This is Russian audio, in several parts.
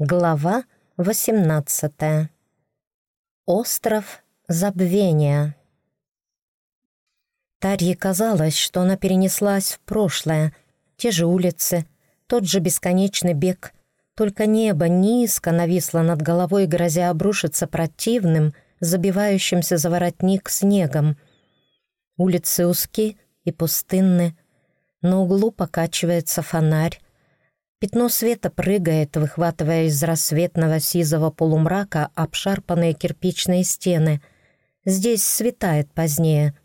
Глава 18. Остров забвения. Тарье казалось, что она перенеслась в прошлое. Те же улицы, тот же бесконечный бег. Только небо низко нависло над головой, грозя обрушиться противным, забивающимся за воротник снегом. Улицы узки и пустынны. На углу покачивается фонарь. Пятно света прыгает, выхватывая из рассветного сизого полумрака обшарпанные кирпичные стены. Здесь светает позднее.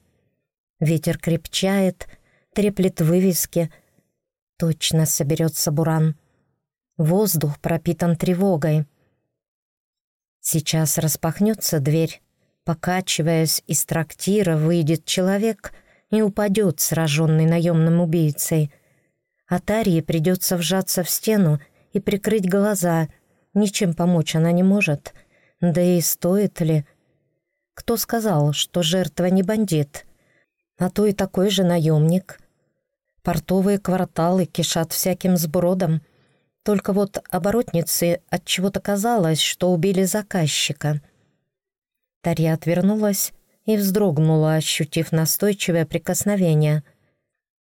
Ветер крепчает, треплет вывески. Точно соберется буран. Воздух пропитан тревогой. Сейчас распахнется дверь. Покачиваясь из трактира, выйдет человек и упадет, сраженный наемным убийцей — а Тарии придется вжаться в стену и прикрыть глаза. Ничем помочь она не может. Да и стоит ли? Кто сказал, что жертва не бандит? А то и такой же наемник. Портовые кварталы кишат всяким сбродом. Только вот оборотнице от чего то казалось, что убили заказчика. Тарья отвернулась и вздрогнула, ощутив настойчивое прикосновение.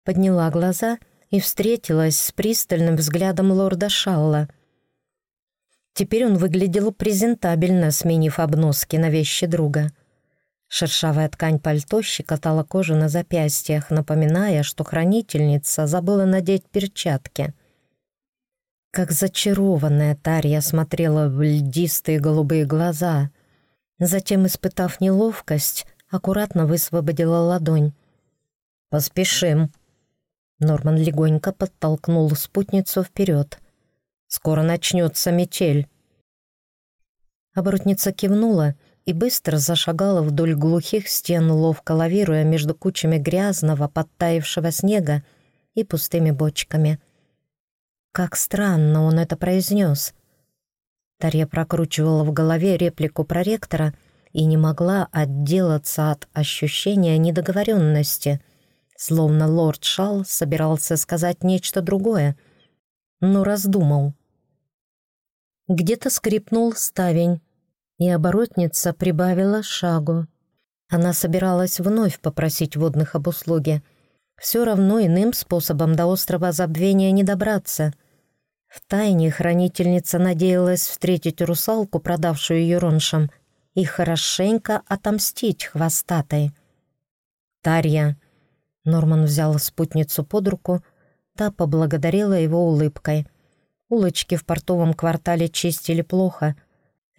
Подняла глаза — и встретилась с пристальным взглядом лорда Шалла. Теперь он выглядел презентабельно, сменив обноски на вещи друга. Шершавая ткань пальто щекотала кожу на запястьях, напоминая, что хранительница забыла надеть перчатки. Как зачарованная Тарья смотрела в льдистые голубые глаза. Затем, испытав неловкость, аккуратно высвободила ладонь. «Поспешим», Норман легонько подтолкнул спутницу вперед. «Скоро начнется метель». Оборотница кивнула и быстро зашагала вдоль глухих стен, ловко лавируя между кучами грязного, подтаявшего снега и пустыми бочками. Как странно он это произнес. Тарья прокручивала в голове реплику проректора и не могла отделаться от ощущения недоговоренности — словно лорд Шал собирался сказать нечто другое, но раздумал. Где-то скрипнул ставень, и оборотница прибавила шагу. Она собиралась вновь попросить водных об услуге. Все равно иным способом до острова забвения не добраться. Втайне хранительница надеялась встретить русалку, продавшую ее роншам, и хорошенько отомстить хвостатой. «Тарья, Норман взял спутницу под руку, та поблагодарила его улыбкой. Улочки в портовом квартале чистили плохо,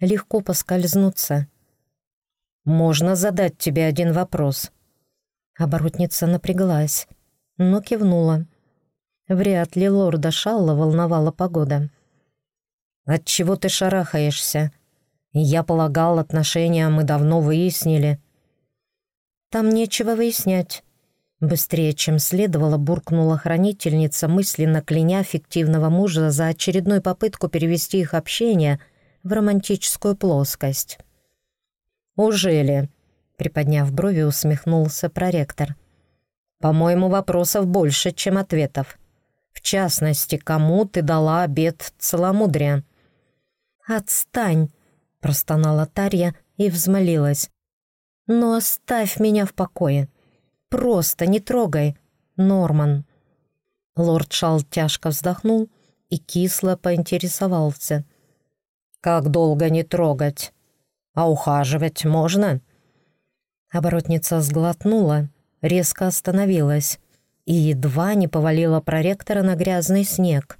легко поскользнуться. «Можно задать тебе один вопрос?» Оборотница напряглась, но кивнула. Вряд ли лорда Шалла волновала погода. «Отчего ты шарахаешься? Я полагал, отношения мы давно выяснили». «Там нечего выяснять. Быстрее, чем следовало, буркнула хранительница, мысленно кляня фиктивного мужа за очередную попытку перевести их общение в романтическую плоскость. «Ужели?» — приподняв брови, усмехнулся проректор. «По-моему, вопросов больше, чем ответов. В частности, кому ты дала обед целомудрия?» «Отстань!» — простонала Тарья и взмолилась. «Но оставь меня в покое!» Просто не трогай, Норман». Лорд Шал тяжко вздохнул и кисло поинтересовался. «Как долго не трогать? А ухаживать можно?» Оборотница сглотнула, резко остановилась и едва не повалила проректора на грязный снег.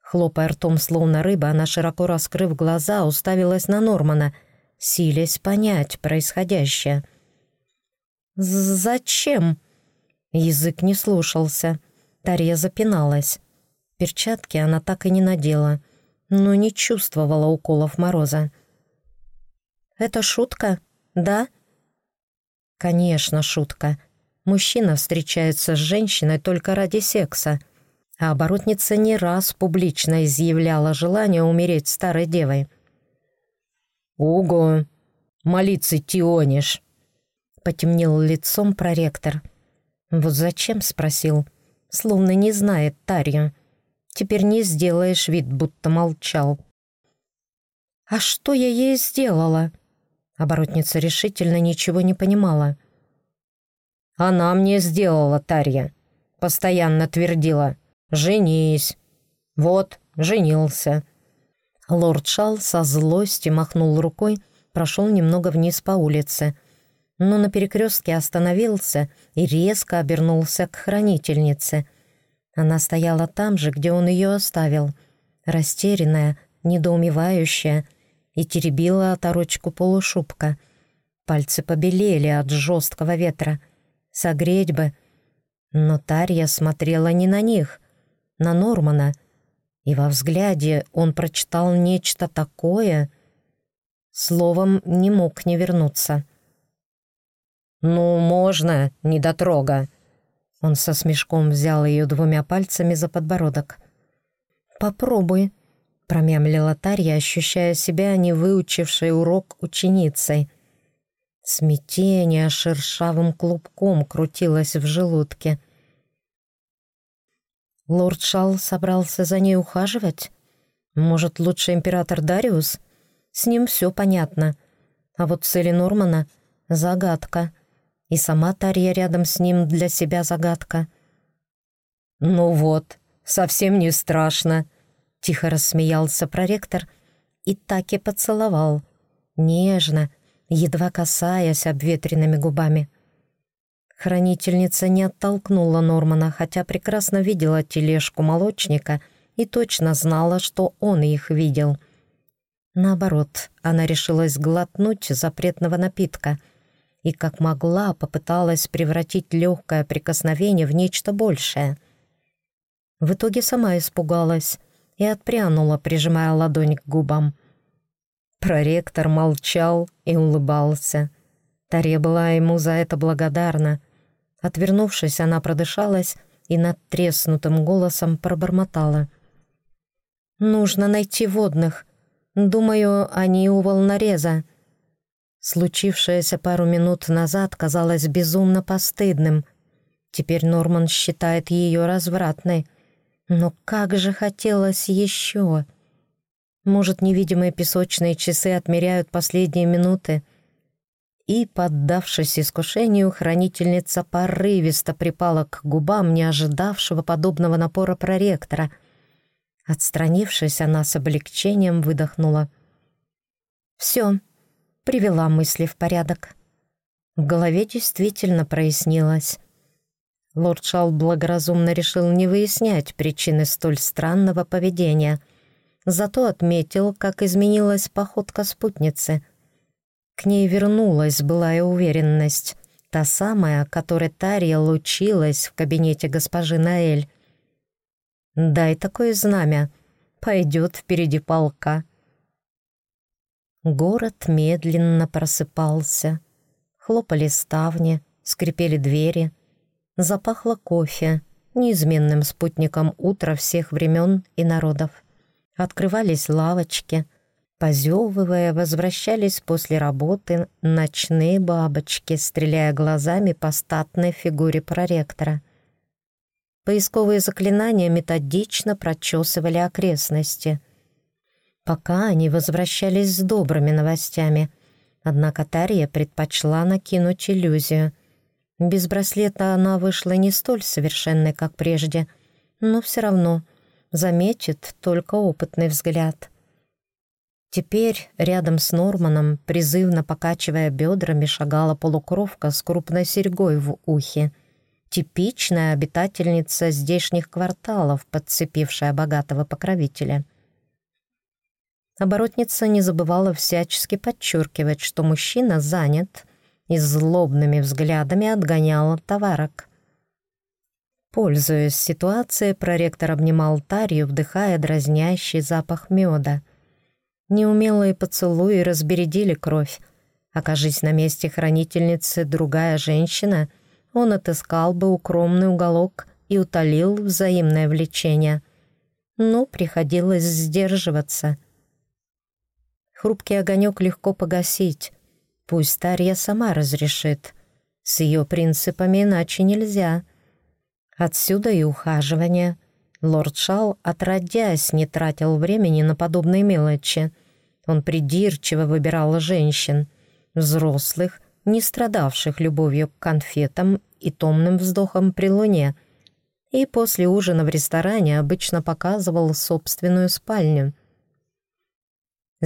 Хлопая ртом, словно рыба, она, широко раскрыв глаза, уставилась на Нормана, силясь понять происходящее — «Зачем?» Язык не слушался. Тарья запиналась. Перчатки она так и не надела, но не чувствовала уколов мороза. «Это шутка, да?» «Конечно, шутка. Мужчина встречается с женщиной только ради секса, а оборотница не раз публично изъявляла желание умереть старой девой». «Ого! Молиться тионишь!» Потемнел лицом проректор. «Вот зачем?» — спросил. Словно не знает Тарью. «Теперь не сделаешь вид, будто молчал». «А что я ей сделала?» Оборотница решительно ничего не понимала. «Она мне сделала, Тарья. Постоянно твердила. Женись. Вот, женился». Лорд Шал со злости махнул рукой, прошел немного вниз по улице, но на перекрестке остановился и резко обернулся к хранительнице. Она стояла там же, где он ее оставил, растерянная, недоумевающая, и теребила оторочку полушубка. Пальцы побелели от жесткого ветра. Согреть бы. Но Тарья смотрела не на них, на Нормана, и во взгляде он прочитал нечто такое, словом, не мог не вернуться. «Ну, можно, недотрога!» Он со смешком взял ее двумя пальцами за подбородок. «Попробуй», — промямлила Тарья, ощущая себя не выучившей урок ученицей. Смятение шершавым клубком крутилось в желудке. Лорд Шал собрался за ней ухаживать? Может, лучше император Дариус? С ним все понятно. А вот цели Нормана — загадка — и сама Тарья рядом с ним для себя загадка. «Ну вот, совсем не страшно», — тихо рассмеялся проректор и так и поцеловал, нежно, едва касаясь обветренными губами. Хранительница не оттолкнула Нормана, хотя прекрасно видела тележку молочника и точно знала, что он их видел. Наоборот, она решилась глотнуть запретного напитка — и как могла попыталась превратить легкое прикосновение в нечто большее. В итоге сама испугалась и отпрянула, прижимая ладонь к губам. Проректор молчал и улыбался. Таре была ему за это благодарна. Отвернувшись, она продышалась и над треснутым голосом пробормотала. «Нужно найти водных. Думаю, они у волнореза». Случившееся пару минут назад казалось безумно постыдным. Теперь Норман считает ее развратной. Но как же хотелось еще! Может, невидимые песочные часы отмеряют последние минуты? И, поддавшись искушению, хранительница порывисто припала к губам не ожидавшего подобного напора проректора. Отстранившись, она с облегчением выдохнула. «Все, привела мысли в порядок. В голове действительно прояснилось. Лорд Шал благоразумно решил не выяснять причины столь странного поведения, зато отметил, как изменилась походка спутницы. К ней вернулась былая уверенность, та самая, которой Тарья лучилась в кабинете госпожи Наэль. «Дай такое знамя, пойдет впереди полка», Город медленно просыпался. Хлопали ставни, скрипели двери. Запахло кофе, неизменным спутником утра всех времен и народов. Открывались лавочки. Позевывая, возвращались после работы ночные бабочки, стреляя глазами по статной фигуре проректора. Поисковые заклинания методично прочесывали окрестности — пока они возвращались с добрыми новостями. Однако Тарья предпочла накинуть иллюзию. Без браслета она вышла не столь совершенной, как прежде, но все равно заметит только опытный взгляд. Теперь рядом с Норманом, призывно покачивая бедрами, шагала полукровка с крупной серьгой в ухе. Типичная обитательница здешних кварталов, подцепившая богатого покровителя — Оборотница не забывала всячески подчеркивать, что мужчина занят, и злобными взглядами отгоняла товарок. Пользуясь ситуацией, проректор обнимал Тарью, вдыхая дразнящий запах меда. Неумелые поцелуи разбередили кровь. Окажись на месте хранительницы другая женщина, он отыскал бы укромный уголок и утолил взаимное влечение. Но приходилось сдерживаться — Хрупкий огонек легко погасить. Пусть Тарья сама разрешит. С ее принципами иначе нельзя. Отсюда и ухаживание. Лорд Шал, отродясь, не тратил времени на подобные мелочи. Он придирчиво выбирал женщин, взрослых, не страдавших любовью к конфетам и томным вздохом при луне, и после ужина в ресторане обычно показывал собственную спальню.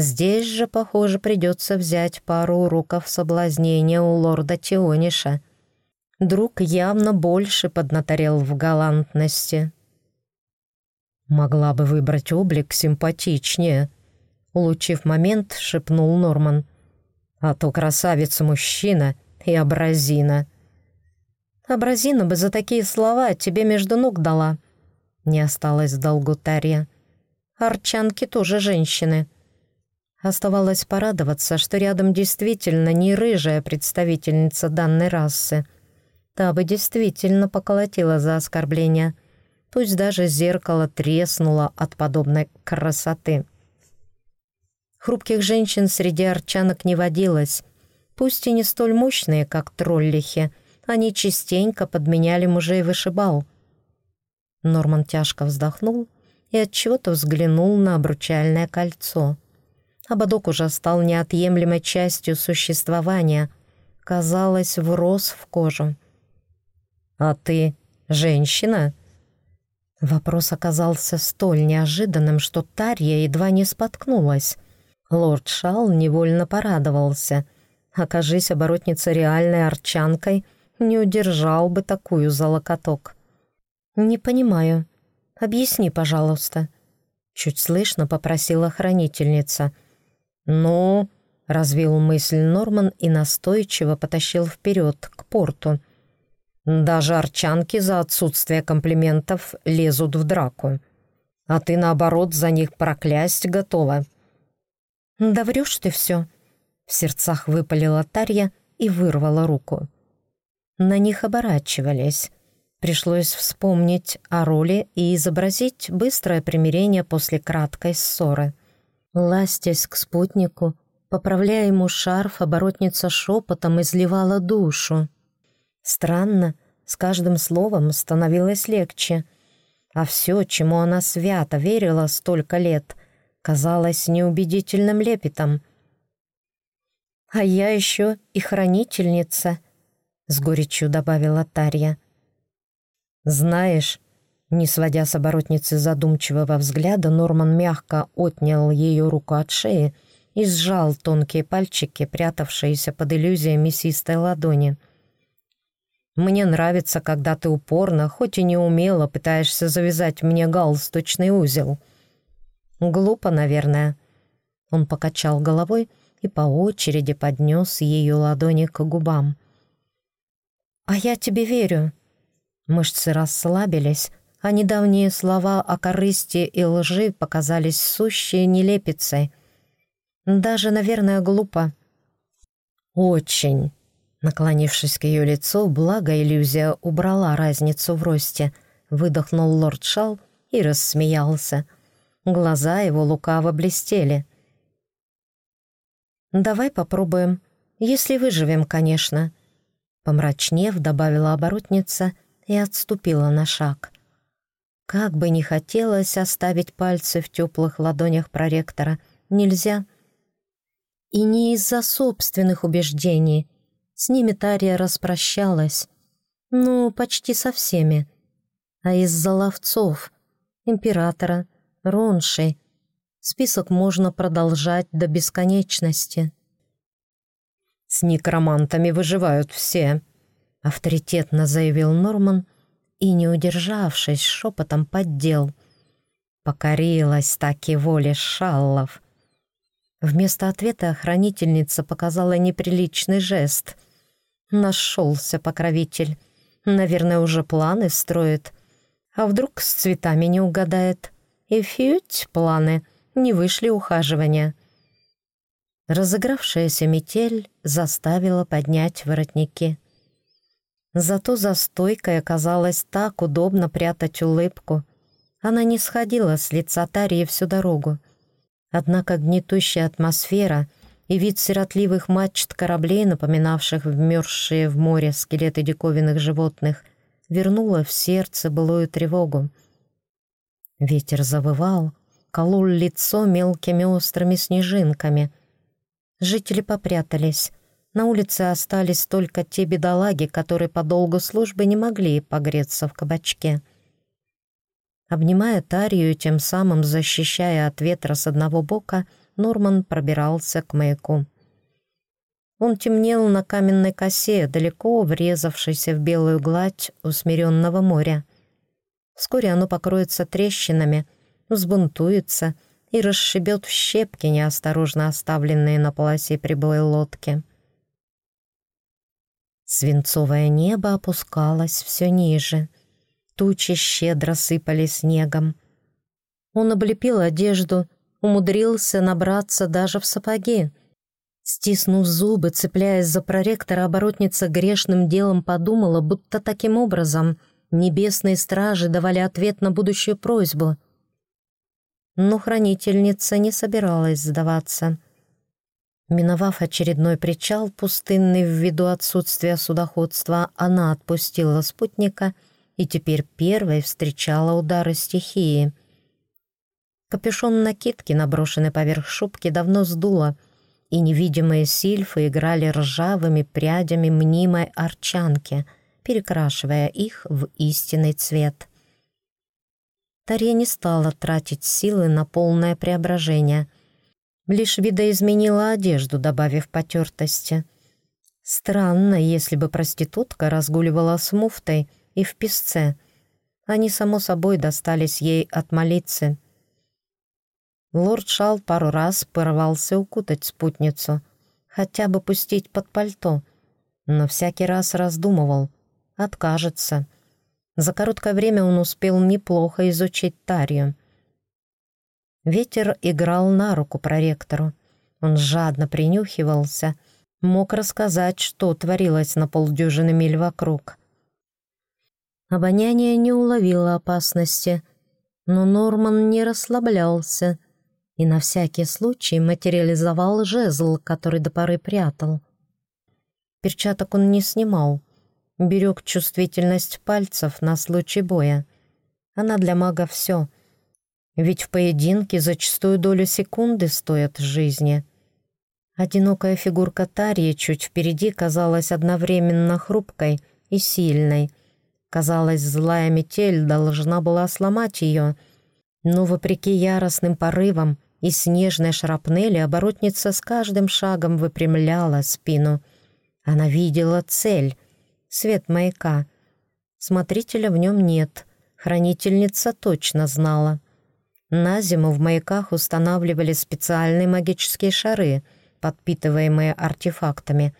Здесь же, похоже, придется взять пару уроков соблазнения у лорда Тиониша. Друг явно больше поднаторел в галантности. «Могла бы выбрать облик симпатичнее», — улучив момент, шепнул Норман. «А то красавица-мужчина и абразина». «Абразина бы за такие слова тебе между ног дала», — не осталось долгу Тарья. «Арчанки тоже женщины». Оставалось порадоваться, что рядом действительно не рыжая представительница данной расы. Та бы действительно поколотила за оскорбление — Пусть даже зеркало треснуло от подобной красоты. Хрупких женщин среди арчанок не водилось. Пусть и не столь мощные, как троллихи, они частенько подменяли мужей вышибал. Норман тяжко вздохнул и отчего-то взглянул на обручальное кольцо. Ободок уже стал неотъемлемой частью существования. Казалось, врос в кожу. «А ты женщина?» Вопрос оказался столь неожиданным, что Тарья едва не споткнулась. Лорд Шал невольно порадовался. Окажись оборотница реальной арчанкой, не удержал бы такую за локоток. «Не понимаю. Объясни, пожалуйста». Чуть слышно попросила хранительница. «Ну...» — развил мысль Норман и настойчиво потащил вперед, к порту. Даже арчанки за отсутствие комплиментов лезут в драку. А ты, наоборот, за них проклясть готова. «Да врешь ты все!» В сердцах выпалила Тарья и вырвала руку. На них оборачивались. Пришлось вспомнить о роли и изобразить быстрое примирение после краткой ссоры. Ластясь к спутнику, поправляя ему шарф, оборотница шепотом изливала душу. Странно, с каждым словом становилось легче, а все, чему она свято верила столько лет, казалось неубедительным лепетом. «А я еще и хранительница», — с горечью добавила Тарья. «Знаешь...» Не сводя с оборотницы задумчивого взгляда, Норман мягко отнял ее руку от шеи и сжал тонкие пальчики, прятавшиеся под иллюзией мясистой ладони. Мне нравится, когда ты упорно, хоть и неумело, пытаешься завязать мне галстучный узел. Глупо, наверное. Он покачал головой и по очереди поднес ее ладони к губам. «А я тебе верю». Мышцы расслабились, а недавние слова о корысти и лжи показались сущей нелепицей. Даже, наверное, глупо. «Очень», Наклонившись к ее лицу, благо иллюзия убрала разницу в росте. Выдохнул лорд Шал и рассмеялся. Глаза его лукаво блестели. «Давай попробуем, если выживем, конечно», — помрачнев, добавила оборотница и отступила на шаг. Как бы ни хотелось оставить пальцы в теплых ладонях проректора, нельзя. И не из-за собственных убеждений — с ними Тария распрощалась. Ну, почти со всеми. А из-за ловцов, императора, ронши, список можно продолжать до бесконечности. «С некромантами выживают все», — авторитетно заявил Норман и, не удержавшись, шепотом поддел. Покорилась таки воле шаллов. Вместо ответа охранительница показала неприличный жест — Нашелся покровитель. Наверное, уже планы строит. А вдруг с цветами не угадает? И фють планы, не вышли ухаживания. Разыгравшаяся метель заставила поднять воротники. Зато за стойкой оказалось так удобно прятать улыбку. Она не сходила с лица Тарии всю дорогу. Однако гнетущая атмосфера и вид сиротливых мачт кораблей, напоминавших вмерзшие в море скелеты диковинных животных, вернуло в сердце былую тревогу. Ветер завывал, колол лицо мелкими острыми снежинками. Жители попрятались. На улице остались только те бедолаги, которые по долгу службы не могли погреться в кабачке. Обнимая Тарию, тем самым защищая от ветра с одного бока, Норман пробирался к маяку. Он темнел на каменной косе, далеко врезавшейся в белую гладь усмиренного моря. Вскоре оно покроется трещинами, взбунтуется и расшибет в щепки неосторожно оставленные на полосе прибоя лодки. Свинцовое небо опускалось все ниже. Тучи щедро сыпали снегом. Он облепил одежду, умудрился набраться даже в сапоги, Стиснув зубы, цепляясь за проректора, оборотница грешным делом подумала, будто таким образом небесные стражи давали ответ на будущую просьбу. Но хранительница не собиралась сдаваться. Миновав очередной причал, пустынный ввиду отсутствия судоходства, она отпустила спутника и теперь первой встречала удары стихии. Капюшон накидки, наброшенный поверх шубки, давно сдуло — и невидимые сильфы играли ржавыми прядями мнимой арчанки, перекрашивая их в истинный цвет. Тарья не стала тратить силы на полное преображение, лишь видоизменила одежду, добавив потертости. Странно, если бы проститутка разгуливала с муфтой и в песце. Они, само собой, достались ей от молитвы. Лорд Шал пару раз порвался укутать спутницу, хотя бы пустить под пальто, но всякий раз раздумывал, откажется. За короткое время он успел неплохо изучить Тарью. Ветер играл на руку проректору. Он жадно принюхивался, мог рассказать, что творилось на полдюжины миль вокруг. Обоняние не уловило опасности, но Норман не расслаблялся — и на всякий случай материализовал жезл, который до поры прятал. Перчаток он не снимал, берег чувствительность пальцев на случай боя. Она для мага все, ведь в поединке зачастую долю секунды стоят жизни. Одинокая фигурка Тарии чуть впереди казалась одновременно хрупкой и сильной. Казалось, злая метель должна была сломать ее, но, вопреки яростным порывам, и снежной шрапнели оборотница с каждым шагом выпрямляла спину. Она видела цель — свет маяка. Смотрителя в нем нет, хранительница точно знала. На зиму в маяках устанавливали специальные магические шары, подпитываемые артефактами.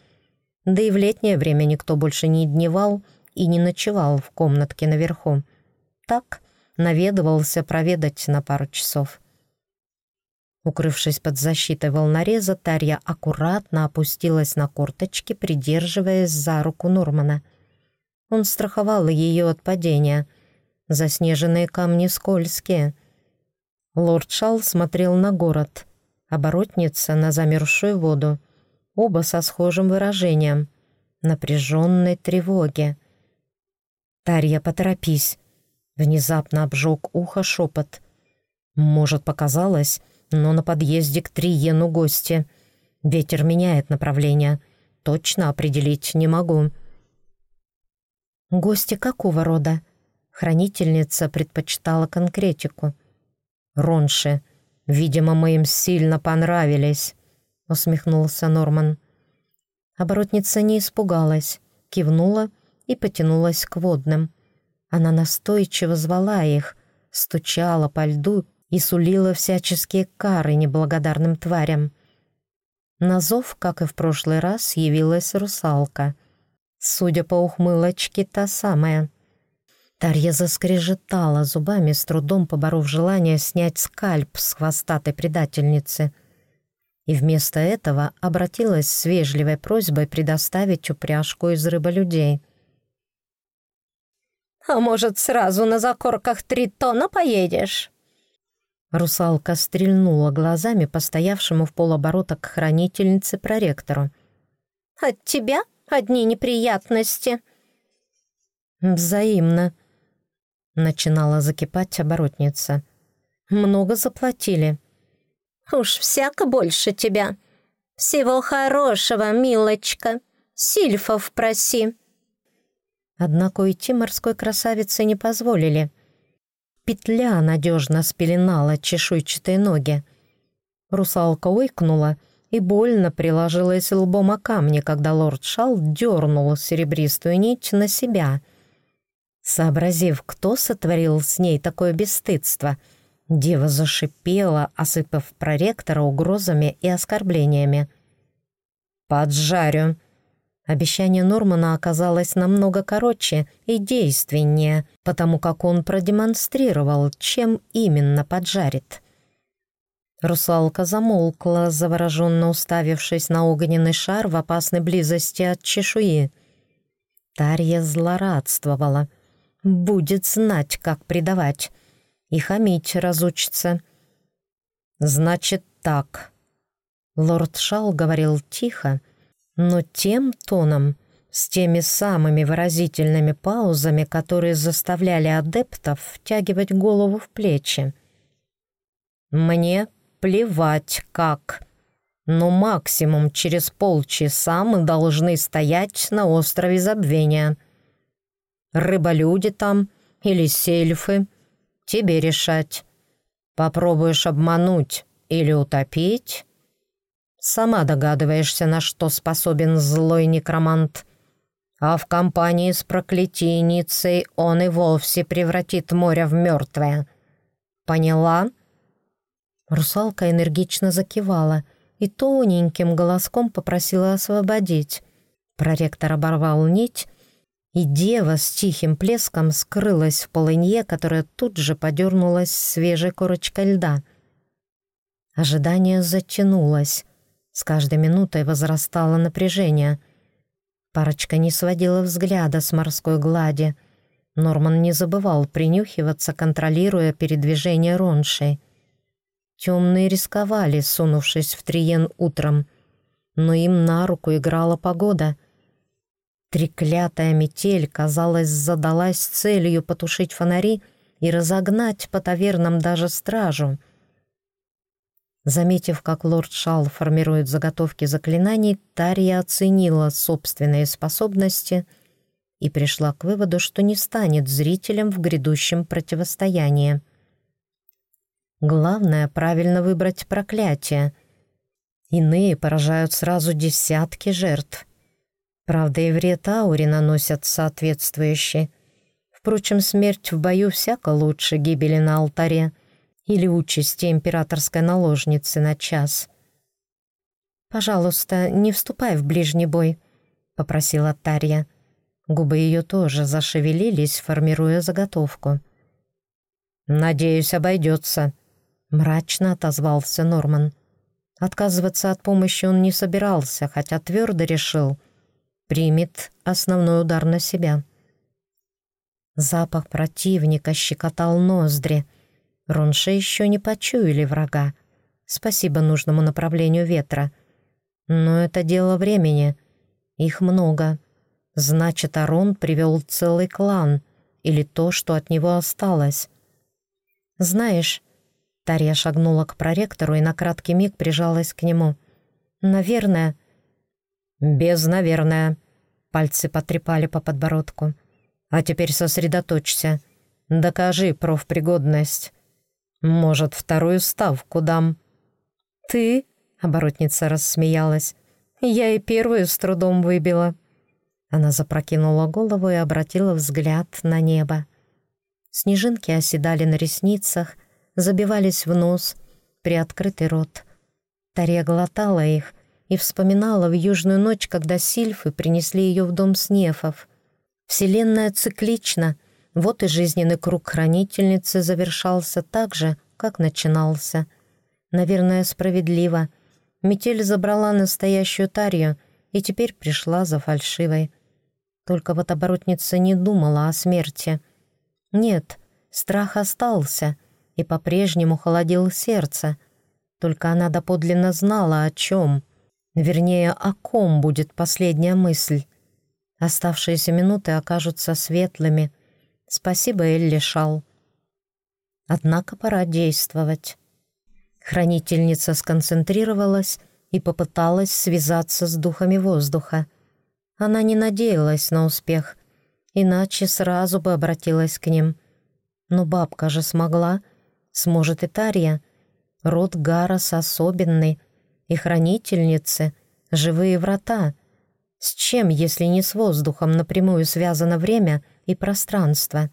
Да и в летнее время никто больше не дневал и не ночевал в комнатке наверху. Так наведывался проведать на пару часов. Укрывшись под защитой волнореза, Тарья аккуратно опустилась на корточки, придерживаясь за руку Нормана. Он страховал ее от падения. Заснеженные камни скользкие. Лорд Шал смотрел на город, оборотница на замерзшую воду, оба со схожим выражением — напряженной тревоги. «Тарья, поторопись!» — внезапно обжег ухо шепот. «Может, показалось...» но на подъезде к Триену гости. Ветер меняет направление. Точно определить не могу. Гости какого рода? Хранительница предпочитала конкретику. Ронши. Видимо, мы им сильно понравились, усмехнулся Норман. Оборотница не испугалась, кивнула и потянулась к водным. Она настойчиво звала их, стучала по льду и сулила всяческие кары неблагодарным тварям. На зов, как и в прошлый раз, явилась русалка. Судя по ухмылочке, та самая. Тарья заскрежетала зубами, с трудом поборов желание снять скальп с хвостатой предательницы. И вместо этого обратилась с вежливой просьбой предоставить упряжку из рыболюдей. «А может, сразу на закорках три тона поедешь?» Русалка стрельнула глазами по стоявшему в полоборота к хранительнице проректору. «От тебя одни неприятности». «Взаимно», — начинала закипать оборотница. Много заплатили. Уж всяко больше тебя. Всего хорошего, милочка. Сильфов проси. Однако уйти морской красавице не позволили. Петля надежно спеленала чешуйчатые ноги. Русалка ойкнула и больно приложилась лбом о камни, когда лорд Шал дернул серебристую нить на себя. Сообразив, кто сотворил с ней такое бесстыдство, дева зашипела, осыпав проректора угрозами и оскорблениями. «Поджарю!» Обещание Нормана оказалось намного короче и действеннее, потому как он продемонстрировал, чем именно поджарит. Русалка замолкла, завороженно уставившись на огненный шар в опасной близости от чешуи. Тарья злорадствовала. Будет знать, как предавать. И хамить разучится. «Значит так». Лорд Шал говорил тихо, но тем тоном, с теми самыми выразительными паузами, которые заставляли адептов втягивать голову в плечи. «Мне плевать как, но максимум через полчаса мы должны стоять на острове Забвения. Рыболюди там или сельфы, тебе решать. Попробуешь обмануть или утопить, Сама догадываешься, на что способен злой некромант. А в компании с проклятийницей он и вовсе превратит море в мертвое. Поняла?» Русалка энергично закивала и тоненьким голоском попросила освободить. Проректор оборвал нить, и дева с тихим плеском скрылась в полынье, которая тут же подернулась свежей корочкой льда. Ожидание затянулось. С каждой минутой возрастало напряжение. Парочка не сводила взгляда с морской глади. Норман не забывал принюхиваться, контролируя передвижение Роншей. Темные рисковали, сунувшись в Триен утром, но им на руку играла погода. Треклятая метель, казалось, задалась целью потушить фонари и разогнать по тавернам даже стражу — Заметив, как лорд Шал формирует заготовки заклинаний, Тария оценила собственные способности и пришла к выводу, что не станет зрителем в грядущем противостоянии. Главное — правильно выбрать проклятие. Иные поражают сразу десятки жертв. Правда, и вред ауре наносят соответствующие. Впрочем, смерть в бою всяко лучше гибели на алтаре — или участи императорской наложницы на час. «Пожалуйста, не вступай в ближний бой», — попросила Тарья. Губы ее тоже зашевелились, формируя заготовку. «Надеюсь, обойдется», — мрачно отозвался Норман. Отказываться от помощи он не собирался, хотя твердо решил, примет основной удар на себя. Запах противника щекотал ноздри — Ронше еще не почуяли врага. Спасибо нужному направлению ветра. Но это дело времени. Их много. Значит, Арон привел целый клан, или то, что от него осталось. «Знаешь...» Тарья шагнула к проректору и на краткий миг прижалась к нему. «Наверное...» «Без «наверное». Пальцы потрепали по подбородку. «А теперь сосредоточься. Докажи профпригодность. Может, вторую ставку дам?» «Ты?» — оборотница рассмеялась. «Я и первую с трудом выбила». Она запрокинула голову и обратила взгляд на небо. Снежинки оседали на ресницах, забивались в нос, приоткрытый рот. Тария глотала их и вспоминала в южную ночь, когда сильфы принесли ее в дом снефов. Вселенная циклична — вот и жизненный круг хранительницы завершался так же, как начинался. Наверное, справедливо. Метель забрала настоящую Тарью и теперь пришла за фальшивой. Только вот оборотница не думала о смерти. Нет, страх остался и по-прежнему холодил сердце. Только она доподлинно знала, о чем. Вернее, о ком будет последняя мысль. Оставшиеся минуты окажутся светлыми — Спасибо, Элли Шал. Однако пора действовать. Хранительница сконцентрировалась и попыталась связаться с духами воздуха. Она не надеялась на успех, иначе сразу бы обратилась к ним. Но бабка же смогла, сможет и Тарья. Род Гарас особенный, и хранительницы — живые врата. С чем, если не с воздухом, напрямую связано время и пространство?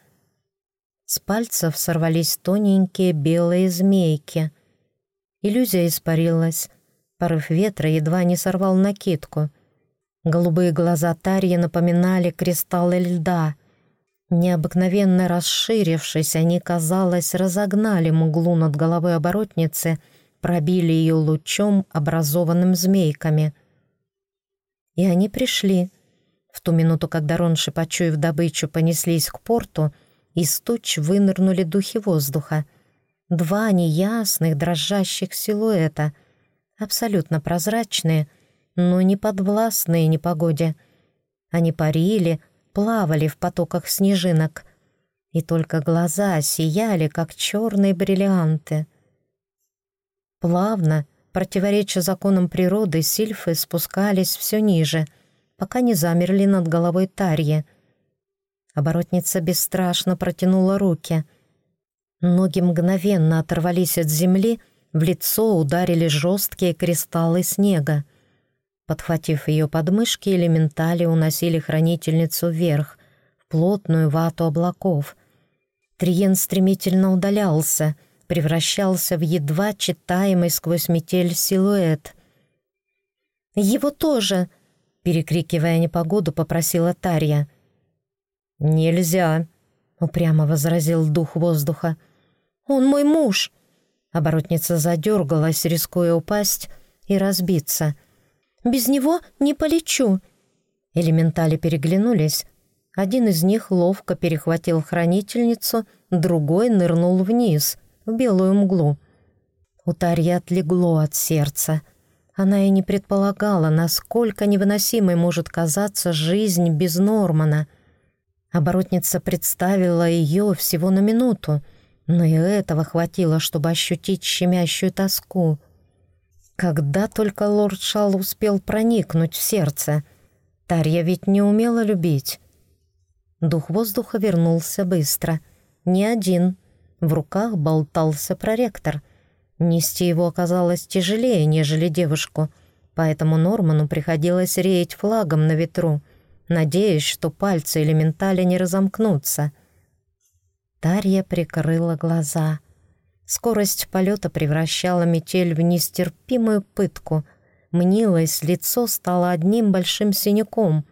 С пальцев сорвались тоненькие белые змейки. Иллюзия испарилась. Порыв ветра едва не сорвал накидку. Голубые глаза Тарьи напоминали кристаллы льда. Необыкновенно расширившись, они, казалось, разогнали муглу над головой оборотницы, пробили ее лучом, образованным змейками. И они пришли. В ту минуту, когда Ронши, почуяв добычу, понеслись к порту, из туч вынырнули духи воздуха. Два неясных, дрожащих силуэта, абсолютно прозрачные — но не подвластные непогоде. Они парили, плавали в потоках снежинок, и только глаза сияли, как черные бриллианты. Плавно, противореча законам природы, сильфы спускались все ниже, пока не замерли над головой Тарьи. Оборотница бесстрашно протянула руки. Ноги мгновенно оторвались от земли, в лицо ударили жесткие кристаллы снега. Подхватив ее подмышки, элементали уносили хранительницу вверх, в плотную вату облаков. Триен стремительно удалялся, превращался в едва читаемый сквозь метель силуэт. «Его тоже!» — перекрикивая непогоду, попросила Тарья. «Нельзя!» — упрямо возразил дух воздуха. «Он мой муж!» Оборотница задергалась, рискуя упасть и разбиться — без него не полечу». Элементали переглянулись. Один из них ловко перехватил хранительницу, другой нырнул вниз, в белую мглу. У Тарьи отлегло от сердца. Она и не предполагала, насколько невыносимой может казаться жизнь без Нормана. Оборотница представила ее всего на минуту, но и этого хватило, чтобы ощутить щемящую тоску — когда только лорд Шал успел проникнуть в сердце? Тарья ведь не умела любить. Дух воздуха вернулся быстро. Не один. В руках болтался проректор. Нести его оказалось тяжелее, нежели девушку, поэтому Норману приходилось реять флагом на ветру, надеясь, что пальцы элементаля не разомкнутся. Тарья прикрыла глаза — Скорость полета превращала метель в нестерпимую пытку. Мнилось, лицо стало одним большим синяком,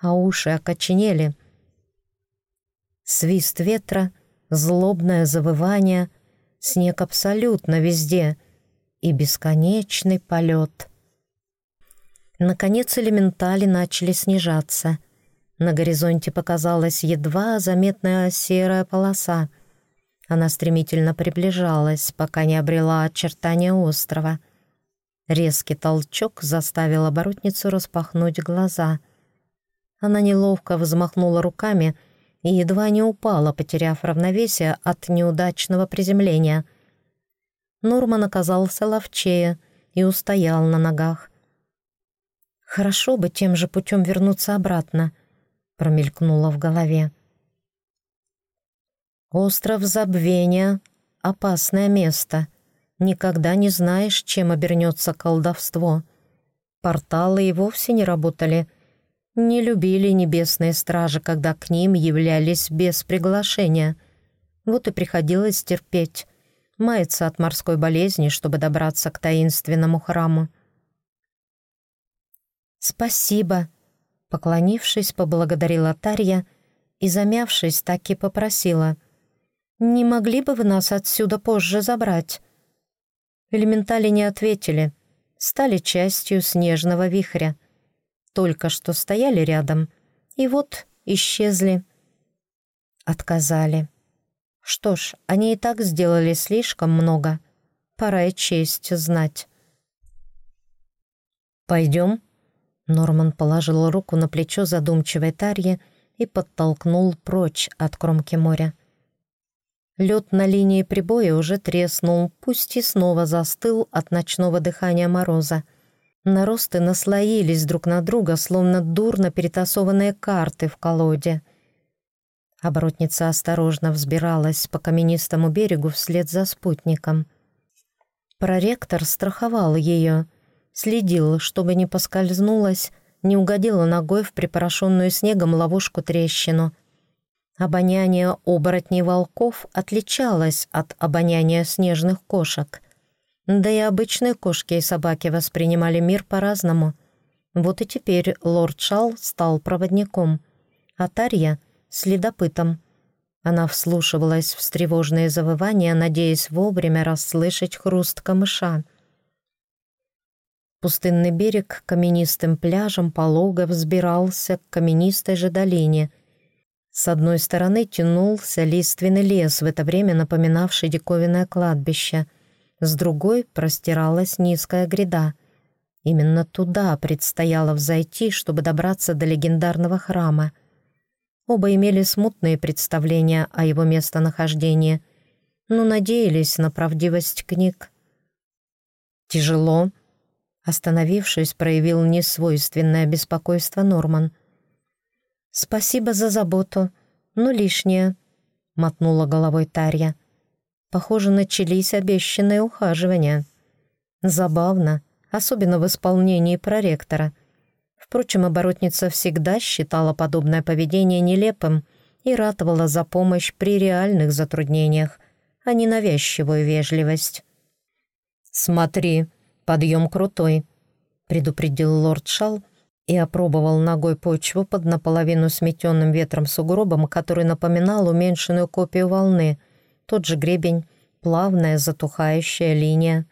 а уши окоченели. Свист ветра, злобное завывание, снег абсолютно везде и бесконечный полет. Наконец элементали начали снижаться. На горизонте показалась едва заметная серая полоса — она стремительно приближалась, пока не обрела очертания острова. Резкий толчок заставил оборотницу распахнуть глаза. Она неловко взмахнула руками и едва не упала, потеряв равновесие от неудачного приземления. Норман оказался ловчее и устоял на ногах. «Хорошо бы тем же путем вернуться обратно», — промелькнуло в голове. Остров забвения — опасное место. Никогда не знаешь, чем обернется колдовство. Порталы и вовсе не работали. Не любили небесные стражи, когда к ним являлись без приглашения. Вот и приходилось терпеть, маяться от морской болезни, чтобы добраться к таинственному храму. «Спасибо», — поклонившись, поблагодарила Тарья и, замявшись, так и попросила — «Не могли бы вы нас отсюда позже забрать?» Элементали не ответили, стали частью снежного вихря. Только что стояли рядом, и вот исчезли. Отказали. Что ж, они и так сделали слишком много. Пора и честь знать. «Пойдем?» Норман положил руку на плечо задумчивой Тарьи и подтолкнул прочь от кромки моря. Лед на линии прибоя уже треснул, пусть и снова застыл от ночного дыхания мороза. Наросты наслоились друг на друга, словно дурно перетасованные карты в колоде. Оборотница осторожно взбиралась по каменистому берегу вслед за спутником. Проректор страховал ее, следил, чтобы не поскользнулась, не угодила ногой в припорошенную снегом ловушку-трещину — Обоняние оборотней волков отличалось от обоняния снежных кошек. Да и обычные кошки и собаки воспринимали мир по-разному. Вот и теперь лорд Шал стал проводником, а Тарья — следопытом. Она вслушивалась в встревоженные завывания, надеясь вовремя расслышать хруст камыша. Пустынный берег каменистым пляжем полого взбирался к каменистой же долине — с одной стороны тянулся лиственный лес, в это время напоминавший диковинное кладбище. С другой простиралась низкая гряда. Именно туда предстояло взойти, чтобы добраться до легендарного храма. Оба имели смутные представления о его местонахождении, но надеялись на правдивость книг. «Тяжело», — остановившись, проявил несвойственное беспокойство Норман — «Спасибо за заботу, но лишнее», — мотнула головой Тарья. «Похоже, начались обещанные ухаживания. Забавно, особенно в исполнении проректора. Впрочем, оборотница всегда считала подобное поведение нелепым и ратовала за помощь при реальных затруднениях, а не навязчивую вежливость. «Смотри, подъем крутой», — предупредил лорд Шал, — и опробовал ногой почву под наполовину сметенным ветром сугробом, который напоминал уменьшенную копию волны, тот же гребень, плавная затухающая линия.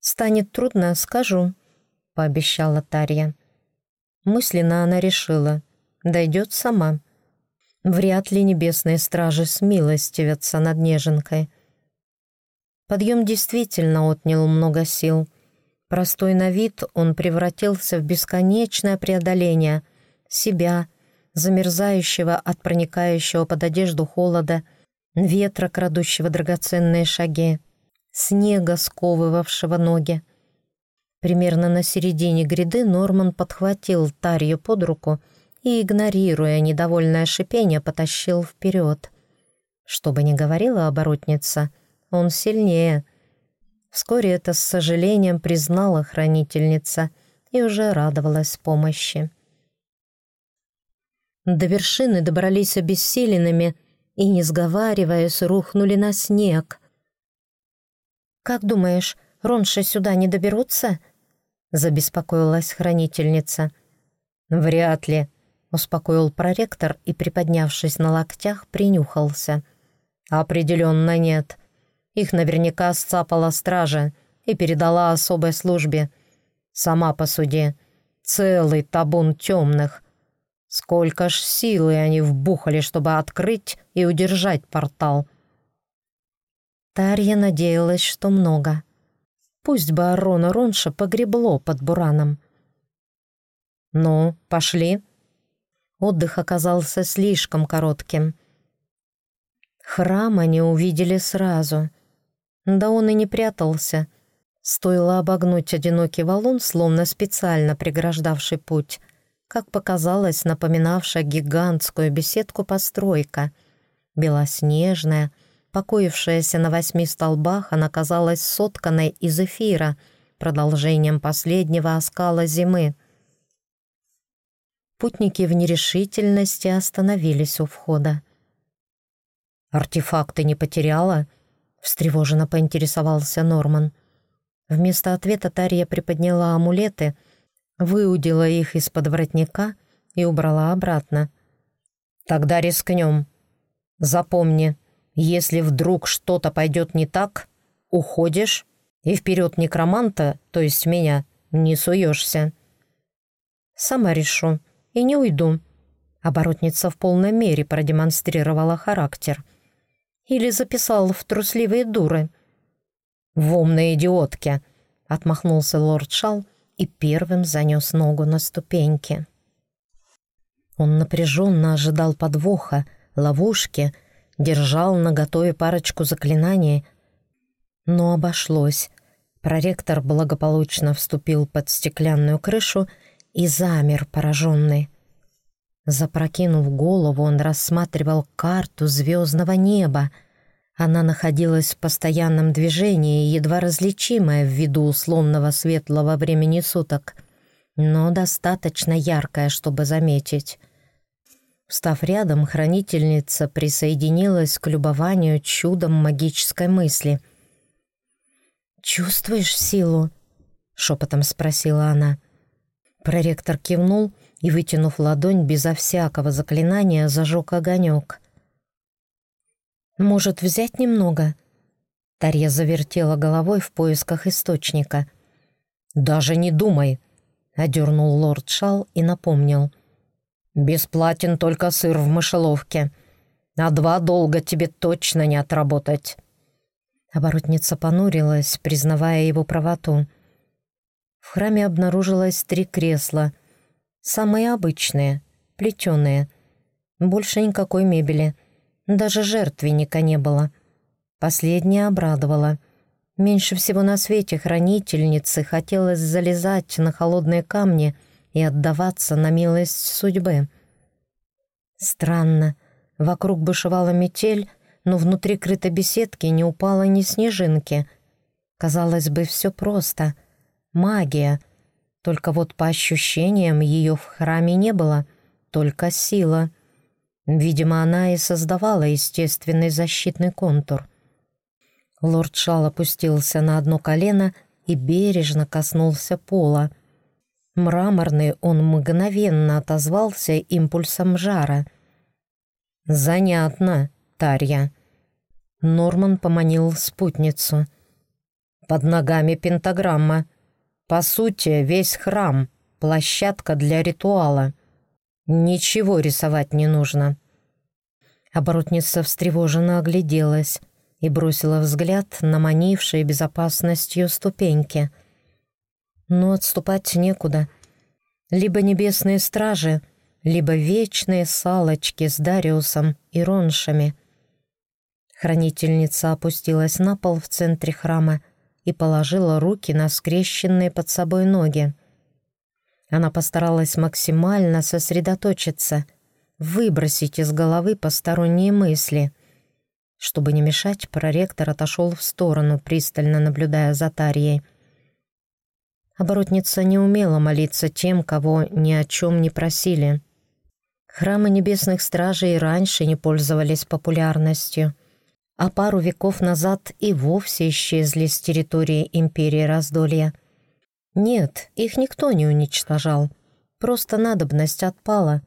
«Станет трудно, скажу», — пообещала Тарья. Мысленно она решила, дойдет сама. Вряд ли небесные стражи смилостивятся над неженкой. Подъем действительно отнял много сил — Простой на вид он превратился в бесконечное преодоление себя, замерзающего от проникающего под одежду холода, ветра, крадущего драгоценные шаги, снега, сковывавшего ноги. Примерно на середине гряды Норман подхватил Тарью под руку и, игнорируя недовольное шипение, потащил вперед. Что бы ни говорила оборотница, он сильнее — Вскоре это с сожалением признала хранительница и уже радовалась помощи. До вершины добрались обессиленными и, не сговариваясь, рухнули на снег. «Как думаешь, ронши сюда не доберутся?» — забеспокоилась хранительница. «Вряд ли», — успокоил проректор и, приподнявшись на локтях, принюхался. «Определенно нет. Их наверняка сцапала стража и передала особой службе. Сама по суде. Целый табун темных. Сколько ж силы они вбухали, чтобы открыть и удержать портал. Тарья надеялась, что много. Пусть бы Арона Ронша погребло под бураном. «Ну, пошли». Отдых оказался слишком коротким. Храм они увидели сразу — да он и не прятался. Стоило обогнуть одинокий валун, словно специально преграждавший путь, как показалось, напоминавшая гигантскую беседку постройка. Белоснежная, покоившаяся на восьми столбах, она казалась сотканной из эфира, продолжением последнего оскала зимы. Путники в нерешительности остановились у входа. «Артефакты не потеряла?» встревоженно поинтересовался Норман. Вместо ответа Тария приподняла амулеты, выудила их из-под воротника и убрала обратно. «Тогда рискнем. Запомни, если вдруг что-то пойдет не так, уходишь и вперед некроманта, то есть меня, не суешься». «Сама решу и не уйду». Оборотница в полной мере продемонстрировала характер — или записал в трусливые дуры?» «В умные идиотки!» — отмахнулся лорд Шал и первым занес ногу на ступеньки. Он напряженно ожидал подвоха, ловушки, держал на готове парочку заклинаний, но обошлось. Проректор благополучно вступил под стеклянную крышу и замер пораженный. Запрокинув голову, он рассматривал карту звездного неба. Она находилась в постоянном движении, едва различимая ввиду условного светлого времени суток, но достаточно яркая, чтобы заметить. Встав рядом, хранительница присоединилась к любованию чудом магической мысли. «Чувствуешь силу?» — шепотом спросила она. Проректор кивнул и, вытянув ладонь безо всякого заклинания, зажег огонек. «Может, взять немного?» Тарья завертела головой в поисках источника. «Даже не думай!» — одернул лорд Шал и напомнил. «Бесплатен только сыр в мышеловке, а два долго тебе точно не отработать». Оборотница понурилась, признавая его правоту. В храме обнаружилось три кресла, Самые обычные, плетеные. Больше никакой мебели. Даже жертвенника не было. Последнее обрадовало. Меньше всего на свете хранительнице хотелось залезать на холодные камни и отдаваться на милость судьбы. Странно. Вокруг бушевала метель, но внутри крытой беседки не упало ни снежинки. Казалось бы, все просто. Магия — только вот по ощущениям ее в храме не было, только сила. Видимо, она и создавала естественный защитный контур. Лорд Шал опустился на одно колено и бережно коснулся пола. Мраморный он мгновенно отозвался импульсом жара. «Занятно, Тарья». Норман поманил спутницу. «Под ногами пентаграмма», по сути, весь храм — площадка для ритуала. Ничего рисовать не нужно. Оборотница встревоженно огляделась и бросила взгляд на манившие безопасностью ступеньки. Но отступать некуда. Либо небесные стражи, либо вечные салочки с Дариусом и роншами. Хранительница опустилась на пол в центре храма и положила руки на скрещенные под собой ноги. Она постаралась максимально сосредоточиться, выбросить из головы посторонние мысли. Чтобы не мешать, проректор отошел в сторону, пристально наблюдая за Тарьей. Оборотница не умела молиться тем, кого ни о чем не просили. Храмы небесных стражей раньше не пользовались популярностью — а пару веков назад и вовсе исчезли с территории империи Раздолья. Нет, их никто не уничтожал, просто надобность отпала.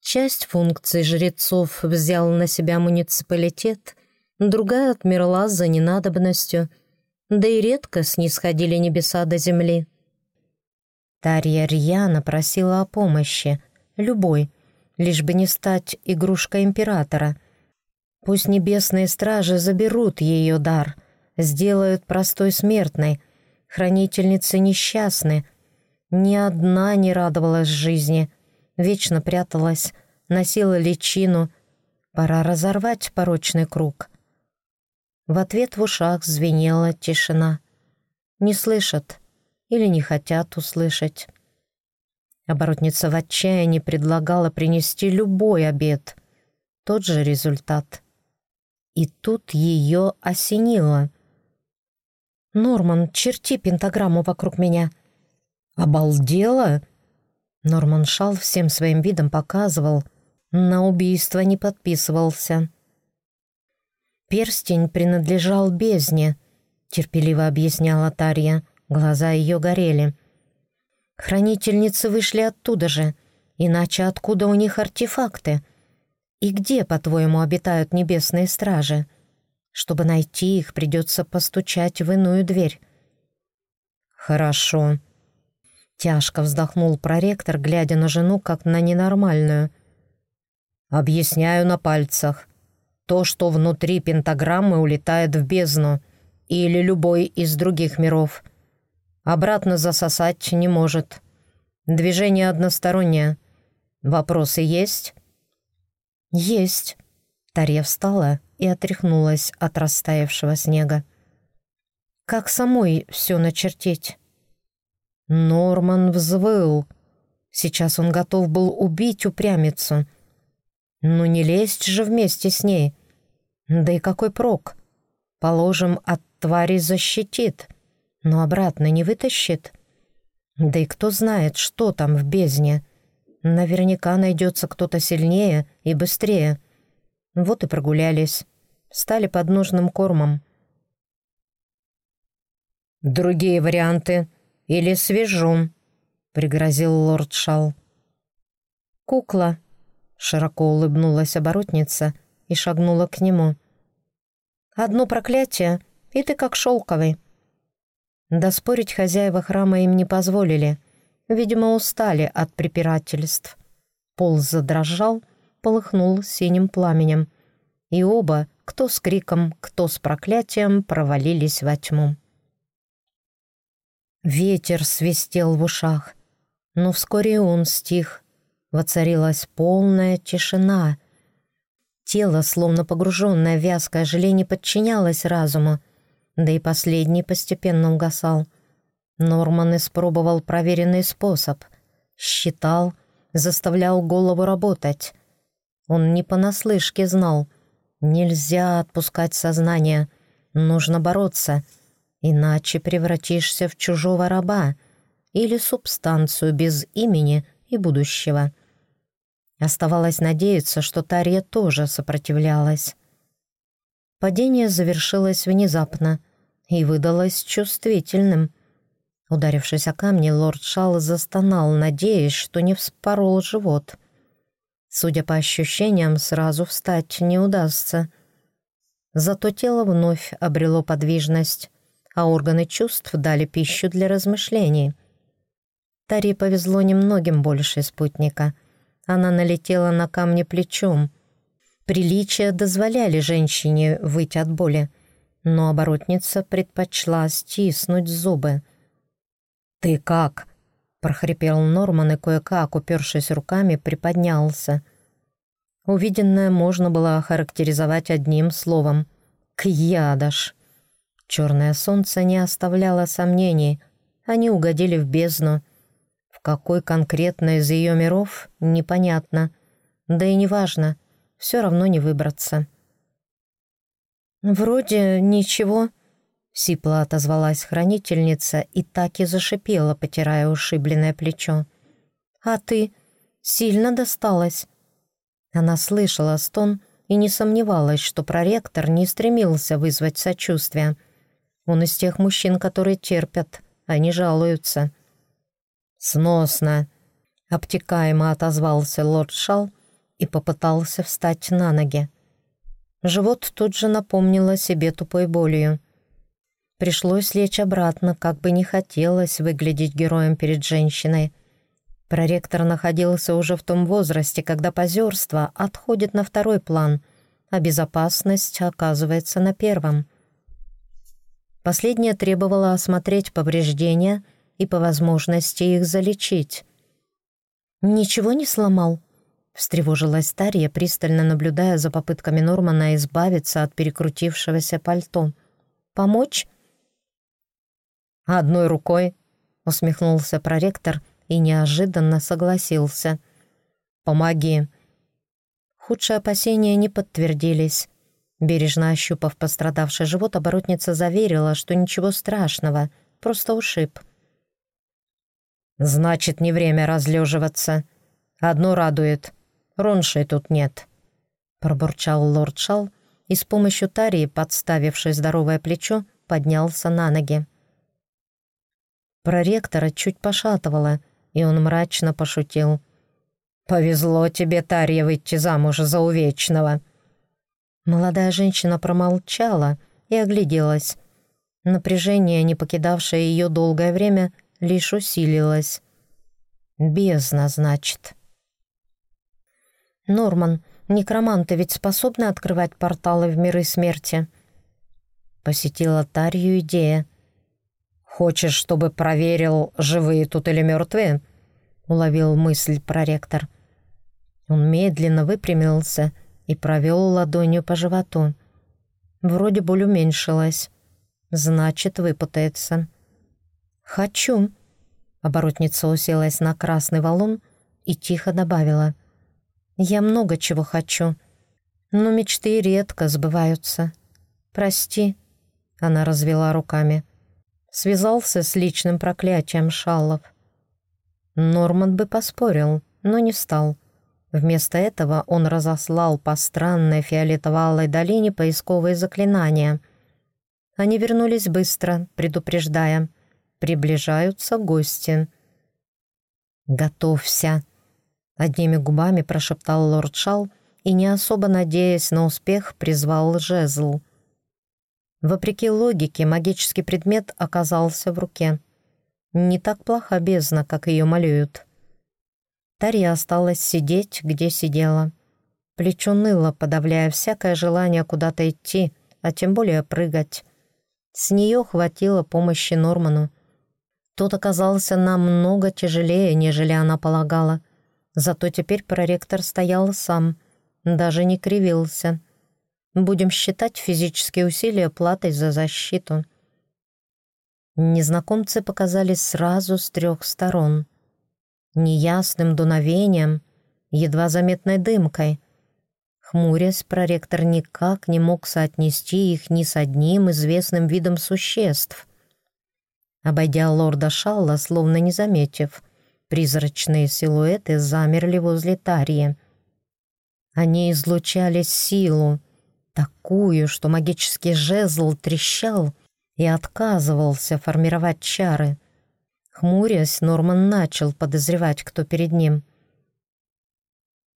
Часть функций жрецов взял на себя муниципалитет, другая отмерла за ненадобностью, да и редко снисходили небеса до земли. Тарья рьяно просила о помощи, любой, лишь бы не стать игрушкой императора — Пусть небесные стражи заберут ее дар, сделают простой смертной. Хранительницы несчастны. Ни одна не радовалась жизни, вечно пряталась, носила личину. Пора разорвать порочный круг. В ответ в ушах звенела тишина. Не слышат или не хотят услышать. Оборотница в отчаянии предлагала принести любой обед. Тот же результат — и тут ее осенило. «Норман, черти пентаграмму вокруг меня». «Обалдела?» Норман Шал всем своим видом показывал, на убийство не подписывался. «Перстень принадлежал бездне», — терпеливо объясняла Тарья. Глаза ее горели. «Хранительницы вышли оттуда же, иначе откуда у них артефакты?» И где, по-твоему, обитают небесные стражи? Чтобы найти их, придется постучать в иную дверь». «Хорошо», — тяжко вздохнул проректор, глядя на жену как на ненормальную. «Объясняю на пальцах. То, что внутри пентаграммы улетает в бездну или любой из других миров. Обратно засосать не может. Движение одностороннее. Вопросы есть?» «Есть», — Тарья встала и отряхнулась от растаявшего снега. «Как самой все начертить?» Норман взвыл. Сейчас он готов был убить упрямицу. Ну не лезть же вместе с ней. Да и какой прок? Положим, от твари защитит, но обратно не вытащит. Да и кто знает, что там в бездне. Наверняка найдется кто-то сильнее и быстрее. Вот и прогулялись. Стали под нужным кормом. «Другие варианты. Или свяжу», — пригрозил лорд Шал. «Кукла», — широко улыбнулась оборотница и шагнула к нему. «Одно проклятие, и ты как шелковый». Доспорить хозяева храма им не позволили. Видимо, устали от препирательств. Пол задрожал, полыхнул синим пламенем. И оба, кто с криком, кто с проклятием, провалились во тьму. Ветер свистел в ушах, но вскоре он стих. Воцарилась полная тишина. Тело, словно погруженное в вязкое желе, не подчинялось разуму, да и последний постепенно угасал. Норман испробовал проверенный способ. Считал, заставлял голову работать. Он не понаслышке знал. Нельзя отпускать сознание. Нужно бороться. Иначе превратишься в чужого раба или субстанцию без имени и будущего. Оставалось надеяться, что Тария тоже сопротивлялась. Падение завершилось внезапно и выдалось чувствительным. Ударившись о камни, лорд Шал застонал, надеясь, что не вспорол живот. Судя по ощущениям, сразу встать не удастся. Зато тело вновь обрело подвижность, а органы чувств дали пищу для размышлений. Таре повезло немногим больше спутника. Она налетела на камни плечом — Приличия дозволяли женщине выйти от боли, но оборотница предпочла стиснуть зубы. «Ты как?» — прохрипел Норман и кое-как, упершись руками, приподнялся. Увиденное можно было охарактеризовать одним словом — «кьядаш». Черное солнце не оставляло сомнений, они угодили в бездну. В какой конкретно из ее миров — непонятно. Да и неважно — все равно не выбраться. «Вроде ничего», — сипло отозвалась хранительница и так и зашипела, потирая ушибленное плечо. «А ты сильно досталась?» Она слышала стон и не сомневалась, что проректор не стремился вызвать сочувствие. Он из тех мужчин, которые терпят, а не жалуются. «Сносно», — обтекаемо отозвался лорд Шал, — и попытался встать на ноги. Живот тут же напомнил о себе тупой болью. Пришлось лечь обратно, как бы не хотелось выглядеть героем перед женщиной. Проректор находился уже в том возрасте, когда позерство отходит на второй план, а безопасность оказывается на первом. Последнее требовало осмотреть повреждения и по возможности их залечить. «Ничего не сломал?» Встревожилась Тария, пристально наблюдая за попытками Нормана избавиться от перекрутившегося пальто. «Помочь?» «Одной рукой», — усмехнулся проректор и неожиданно согласился. «Помоги». Худшие опасения не подтвердились. Бережно ощупав пострадавший живот, оборотница заверила, что ничего страшного, просто ушиб. «Значит, не время разлеживаться. Одно радует. Роншей тут нет», — пробурчал лорд Шал и с помощью Тарии, подставившей здоровое плечо, поднялся на ноги. Проректора чуть пошатывало, и он мрачно пошутил. «Повезло тебе, Тарья, выйти замуж за увечного». Молодая женщина промолчала и огляделась. Напряжение, не покидавшее ее долгое время, лишь усилилось. «Бездна, значит». «Норман, некроманты ведь способны открывать порталы в миры смерти?» Посетила Тарью идея. «Хочешь, чтобы проверил, живые тут или мертвые?» Уловил мысль проректор. Он медленно выпрямился и провел ладонью по животу. Вроде боль уменьшилась. Значит, выпутается. «Хочу». Оборотница уселась на красный валун и тихо добавила. «Я много чего хочу, но мечты редко сбываются. Прости». Она развела руками. Связался с личным проклятием Шаллов. Норман бы поспорил, но не стал. Вместо этого он разослал по странной фиолетово-алой долине поисковые заклинания. Они вернулись быстро, предупреждая. Приближаются гости. «Готовься!» — одними губами прошептал лорд Шал и, не особо надеясь на успех, призвал жезл. Вопреки логике, магический предмет оказался в руке. Не так плохо бездна, как ее малюют. Тарья осталась сидеть, где сидела. Плечо ныло, подавляя всякое желание куда-то идти, а тем более прыгать. С нее хватило помощи Норману. Тот оказался намного тяжелее, нежели она полагала. Зато теперь проректор стоял сам, даже не кривился. Будем считать физические усилия платой за защиту. Незнакомцы показались сразу с трех сторон. Неясным дуновением, едва заметной дымкой. Хмурясь, проректор никак не мог соотнести их ни с одним известным видом существ. Обойдя лорда Шалла, словно не заметив, призрачные силуэты замерли возле Тарии. Они излучали силу, такую, что магический жезл трещал и отказывался формировать чары. Хмурясь, Норман начал подозревать, кто перед ним.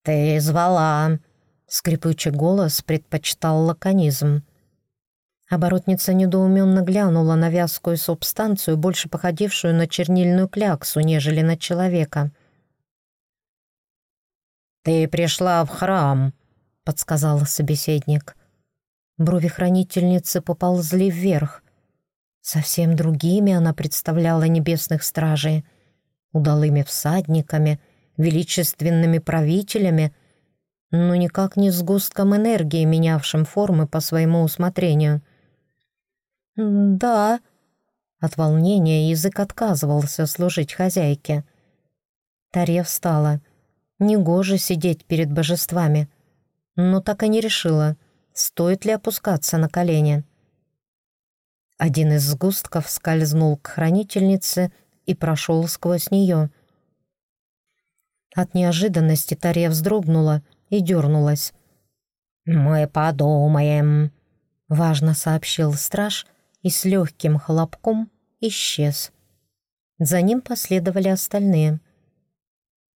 «Ты звала!» — скрипучий голос предпочитал лаконизм. Оборотница недоуменно глянула на вязкую субстанцию, больше походившую на чернильную кляксу, нежели на человека. «Ты пришла в храм», — подсказал собеседник. Брови хранительницы поползли вверх. Совсем другими она представляла небесных стражей. Удалыми всадниками, величественными правителями, но никак не сгустком энергии, менявшим формы по своему усмотрению. «Да», — от волнения язык отказывался служить хозяйке. Тарья встала. Негоже сидеть перед божествами. Но так и не решила — стоит ли опускаться на колени. Один из сгустков скользнул к хранительнице и прошел сквозь нее. От неожиданности Тарья вздрогнула и дернулась. «Мы подумаем», — важно сообщил страж и с легким хлопком исчез. За ним последовали остальные.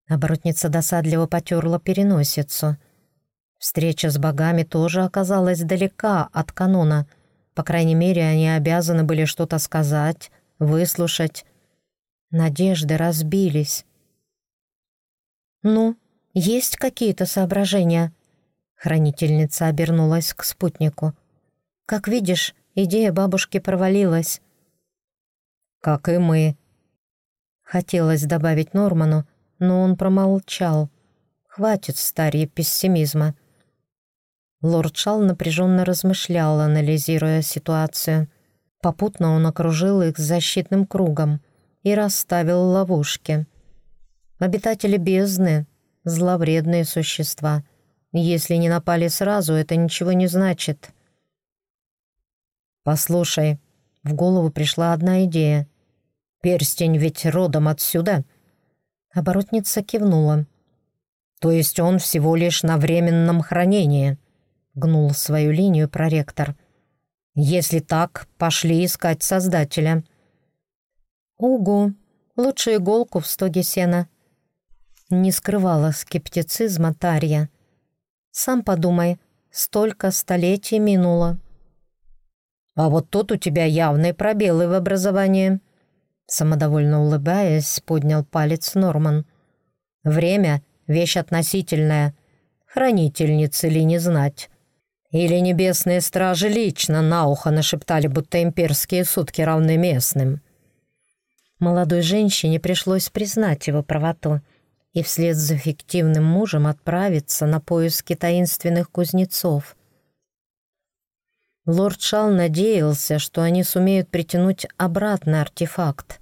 Оборотница досадливо потерла переносицу — Встреча с богами тоже оказалась далека от канона. По крайней мере, они обязаны были что-то сказать, выслушать. Надежды разбились. «Ну, есть какие-то соображения?» Хранительница обернулась к спутнику. «Как видишь, идея бабушки провалилась». «Как и мы». Хотелось добавить Норману, но он промолчал. «Хватит старья пессимизма». Лорд Шал напряженно размышлял, анализируя ситуацию. Попутно он окружил их защитным кругом и расставил ловушки. Обитатели бездны — зловредные существа. Если не напали сразу, это ничего не значит. «Послушай», — в голову пришла одна идея. «Перстень ведь родом отсюда». Оборотница кивнула. «То есть он всего лишь на временном хранении?» Гнул свою линию проректор. «Если так, пошли искать Создателя». «Угу, лучше иголку в стоге сена». Не скрывала скептицизма Тарья. «Сам подумай, столько столетий минуло». «А вот тут у тебя явные пробелы в образовании», самодовольно улыбаясь, поднял палец Норман. «Время — вещь относительная. Хранительницы ли не знать?» Или небесные стражи лично на ухо нашептали, будто имперские сутки равны местным. Молодой женщине пришлось признать его правоту, и вслед за фиктивным мужем отправиться на поиски таинственных кузнецов. Лорд Шал надеялся, что они сумеют притянуть обратно артефакт.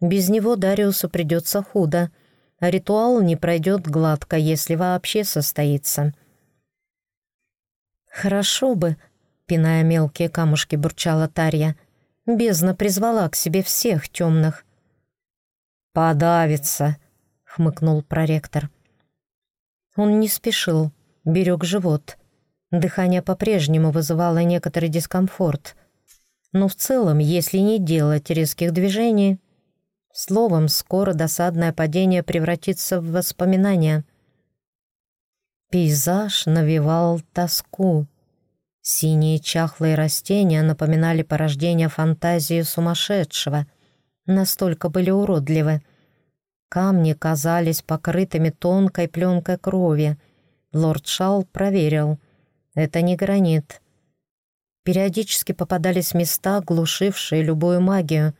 Без него Дариусу придется худо, а ритуал не пройдет гладко, если вообще состоится. «Хорошо бы», — пиная мелкие камушки, бурчала Тарья, бездна призвала к себе всех темных. «Подавится», — хмыкнул проректор. Он не спешил, берег живот — Дыхание по-прежнему вызывало некоторый дискомфорт. Но в целом, если не делать резких движений, словом, скоро досадное падение превратится в воспоминания. Пейзаж навевал тоску. Синие чахлые растения напоминали порождение фантазии сумасшедшего. Настолько были уродливы. Камни казались покрытыми тонкой пленкой крови. Лорд Шал проверил — это не гранит. Периодически попадались места, глушившие любую магию.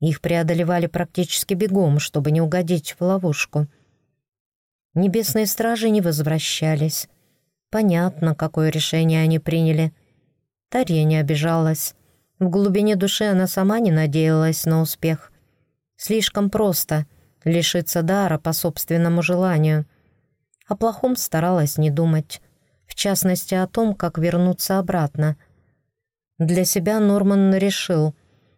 Их преодолевали практически бегом, чтобы не угодить в ловушку. Небесные стражи не возвращались. Понятно, какое решение они приняли. Тарья не обижалась. В глубине души она сама не надеялась на успех. Слишком просто лишиться дара по собственному желанию. О плохом старалась не думать в частности о том, как вернуться обратно. Для себя Норман решил,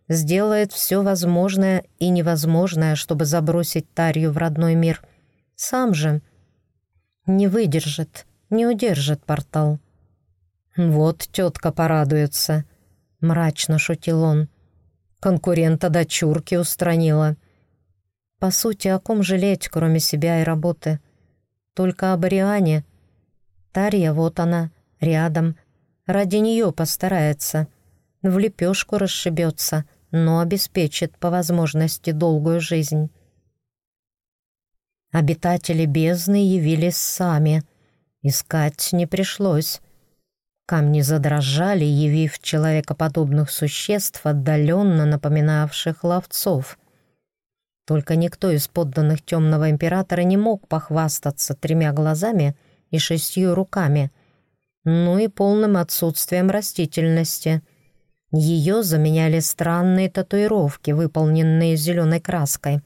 сделает все возможное и невозможное, чтобы забросить Тарью в родной мир. Сам же не выдержит, не удержит портал. «Вот тетка порадуется», — мрачно шутил он. «Конкурента дочурки устранила». По сути, о ком жалеть, кроме себя и работы? Только об Ариане — Тарья вот она, рядом. Ради нее постарается. В лепешку расшибется, но обеспечит по возможности долгую жизнь. Обитатели бездны явились сами. Искать не пришлось. Камни задрожали, явив человекоподобных существ, отдаленно напоминавших ловцов. Только никто из подданных темного императора не мог похвастаться тремя глазами — и шестью руками, ну и полным отсутствием растительности. Ее заменяли странные татуировки, выполненные зеленой краской.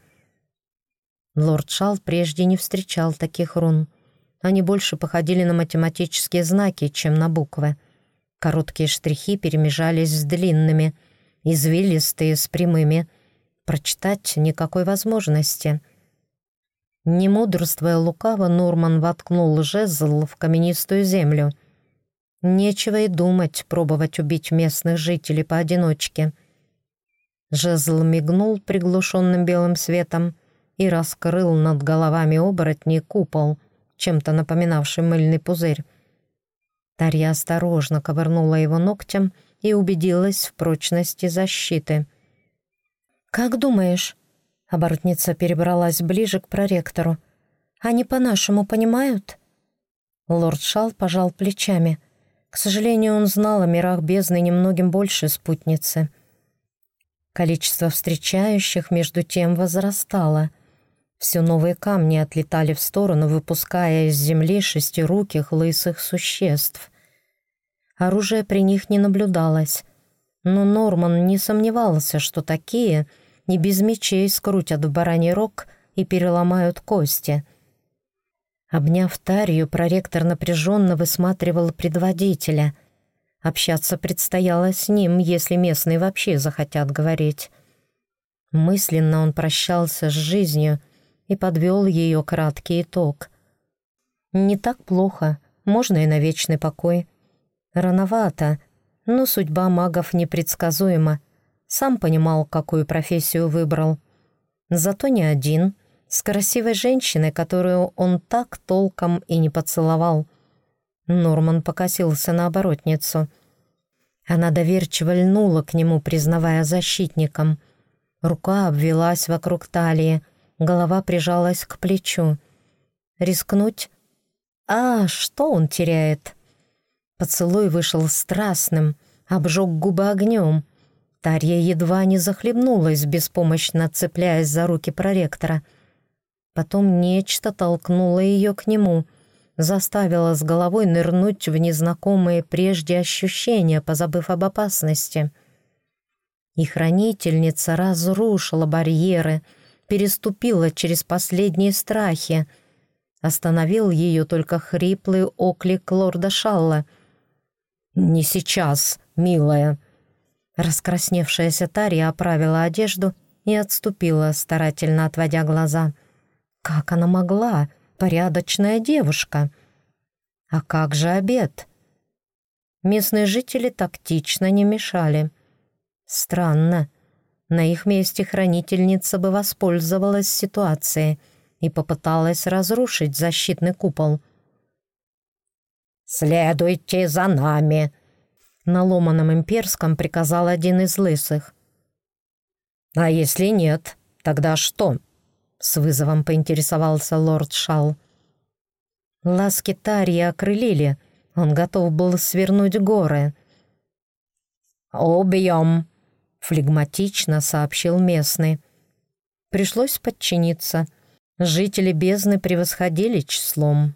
Лорд Шал прежде не встречал таких рун. Они больше походили на математические знаки, чем на буквы. Короткие штрихи перемежались с длинными, извилистые с прямыми. Прочитать никакой возможности — не мудрствуя лукаво, Нурман воткнул жезл в каменистую землю. Нечего и думать пробовать убить местных жителей поодиночке. Жезл мигнул приглушенным белым светом и раскрыл над головами оборотней купол, чем-то напоминавший мыльный пузырь. Тарья осторожно ковырнула его ногтем и убедилась в прочности защиты. «Как думаешь, Оборотница перебралась ближе к проректору. «Они по-нашему понимают?» Лорд Шал пожал плечами. К сожалению, он знал о мирах бездны немногим больше спутницы. Количество встречающих, между тем, возрастало. Все новые камни отлетали в сторону, выпуская из земли шестируких лысых существ. Оружия при них не наблюдалось, но Норман не сомневался, что такие — не без мечей скрутят в бараний рог и переломают кости. Обняв Тарию, проректор напряженно высматривал предводителя. Общаться предстояло с ним, если местные вообще захотят говорить. Мысленно он прощался с жизнью и подвел ее краткий итог. «Не так плохо, можно и на вечный покой. Рановато, но судьба магов непредсказуема. Сам понимал, какую профессию выбрал. Зато не один, с красивой женщиной, которую он так толком и не поцеловал. Норман покосился на оборотницу. Она доверчиво льнула к нему, признавая защитником. Рука обвелась вокруг талии, голова прижалась к плечу. Рискнуть? А, что он теряет? Поцелуй вышел страстным, обжег губы огнем — Тарья едва не захлебнулась, беспомощно цепляясь за руки проректора. Потом нечто толкнуло ее к нему, заставило с головой нырнуть в незнакомые прежде ощущения, позабыв об опасности. И хранительница разрушила барьеры, переступила через последние страхи. Остановил ее только хриплый оклик лорда Шалла. «Не сейчас, милая!» Раскрасневшаяся Тария оправила одежду и отступила, старательно отводя глаза. «Как она могла? Порядочная девушка!» «А как же обед?» Местные жители тактично не мешали. Странно. На их месте хранительница бы воспользовалась ситуацией и попыталась разрушить защитный купол. «Следуйте за нами!» На ломаном имперском приказал один из лысых. «А если нет, тогда что?» С вызовом поинтересовался лорд Шал. Ласки Тарьи окрылили, он готов был свернуть горы. «Убьем!» — флегматично сообщил местный. Пришлось подчиниться. Жители бездны превосходили числом.